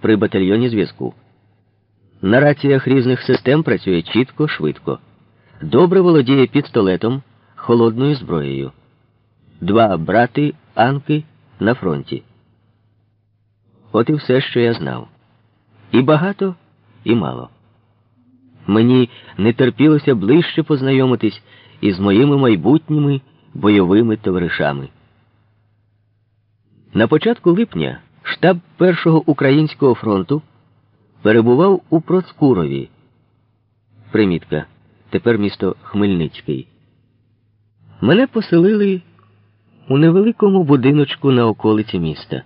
при батальйоні зв'язку. На раціях різних систем працює чітко, швидко. Добре володіє пістолетом, холодною зброєю. Два брати Анки на фронті. От і все, що я знав. І багато, і мало. Мені не терпілося ближче познайомитись із моїми майбутніми бойовими товаришами. На початку липня штаб Першого українського фронту перебував у Проскурові. Примітка. Тепер місто Хмельницький. Мене поселили у невеликому будиночку на околиці міста.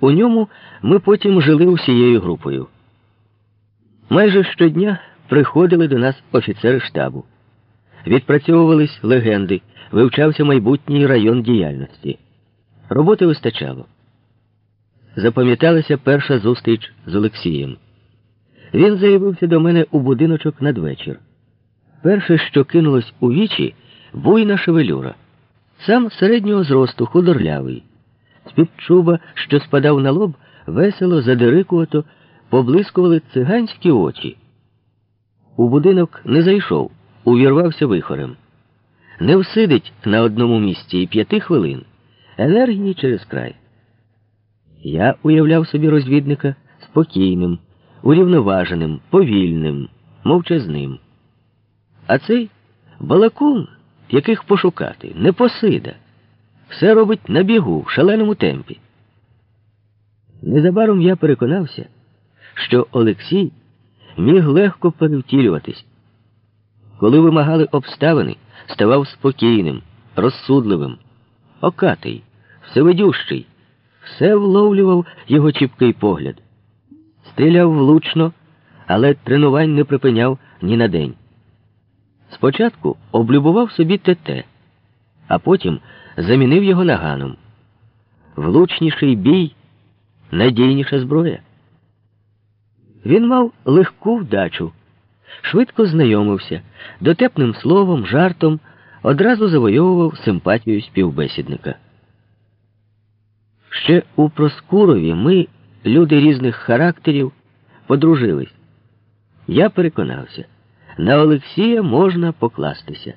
У ньому ми потім жили усією групою. Майже щодня приходили до нас офіцери штабу. Відпрацьовувались легенди, вивчався майбутній район діяльності. Роботи вистачало. Запам'яталася перша зустріч з Олексієм. Він заявився до мене у будиночок надвечір. Перше, що кинулось у вічі, буйна шевелюра. Сам середнього зросту, худорлявий. З-під чуба, що спадав на лоб, весело, задирикувато, поблискували циганські очі. У будинок не зайшов, увірвався вихорем. Не всидить на одному місці і п'яти хвилин. Енергії через край. Я уявляв собі розвідника спокійним, урівноваженим, повільним, мовчазним. А цей балакун, яких пошукати, не посида. Все робить на бігу, в шаленому темпі. Незабаром я переконався, що Олексій міг легко перевтілюватись. Коли вимагали обставини, ставав спокійним, розсудливим, окатий, всевидющий, все вловлював його чіпкий погляд. Стріляв влучно, але тренувань не припиняв ні на день. Спочатку облюбував собі ТТ, а потім замінив його наганом. Влучніший бій, надійніша зброя. Він мав легку вдачу, швидко знайомився, дотепним словом, жартом одразу завойовував симпатію співбесідника. Ще у Проскурові ми, люди різних характерів, подружились. Я переконався, на Олексія можна покластися.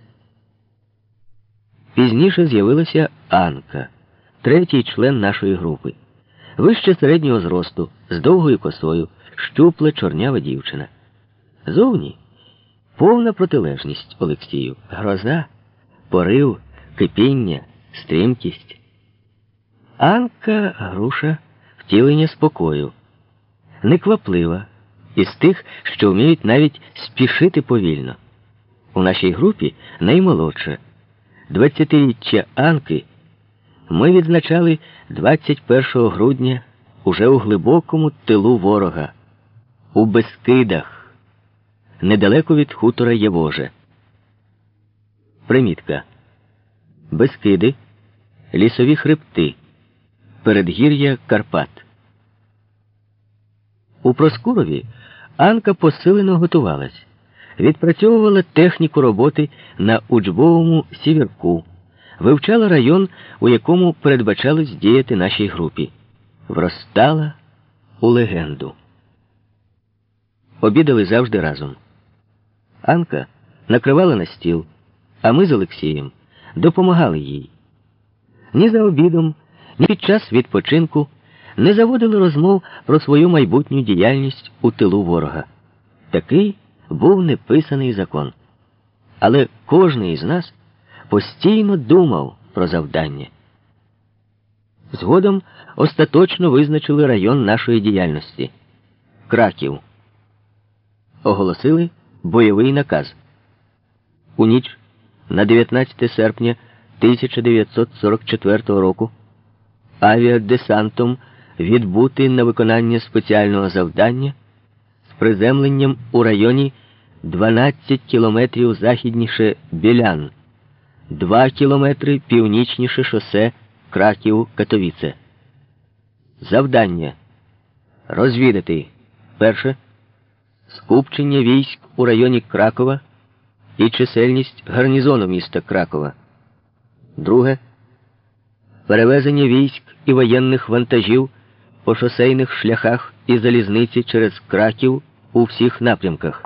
Пізніше з'явилася Анка, третій член нашої групи. Вище середнього зросту, з довгою косою, щупла чорнява дівчина. Зовні повна протилежність Олексію, гроза, порив, кипіння, стрімкість. Анка груша втілення спокою, некваплива, із тих, що вміють навіть спішити повільно. У нашій групі наймолодша. Двадцятиріччя Анки ми відзначали 21 грудня уже у глибокому тилу ворога, у Бескидах, недалеко від хутора Євоже. Примітка. Бескиди, лісові хребти, передгір'я Карпат. У Проскурові Анка посилено готувалась відпрацьовувала техніку роботи на учбовому сіверку, вивчала район, у якому передбачалось діяти нашій групі, вростала у легенду. Обідали завжди разом. Анка накривала на стіл, а ми з Олексієм допомагали їй. Ні за обідом, ні під час відпочинку не заводили розмов про свою майбутню діяльність у тилу ворога. Такий був неписаний закон. Але кожен із нас постійно думав про завдання. Згодом остаточно визначили район нашої діяльності Краків. Оголосили бойовий наказ. У ніч на 19 серпня 1944 року авіадесантом відбути на виконання спеціального завдання з приземленням у районі 12 кілометрів західніше Білян, 2 кілометри північніше шосе Краків Катовіце. Завдання розвідати перше скупчення військ у районі Кракова і чисельність гарнізону міста Кракова. Друге перевезення військ і воєнних вантажів по шосейних шляхах і залізниці через краків у всіх напрямках.